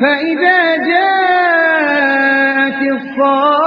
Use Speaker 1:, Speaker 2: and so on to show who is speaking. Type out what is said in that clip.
Speaker 1: فَإِذَا جَاءَتِ الصَّاخَّةُ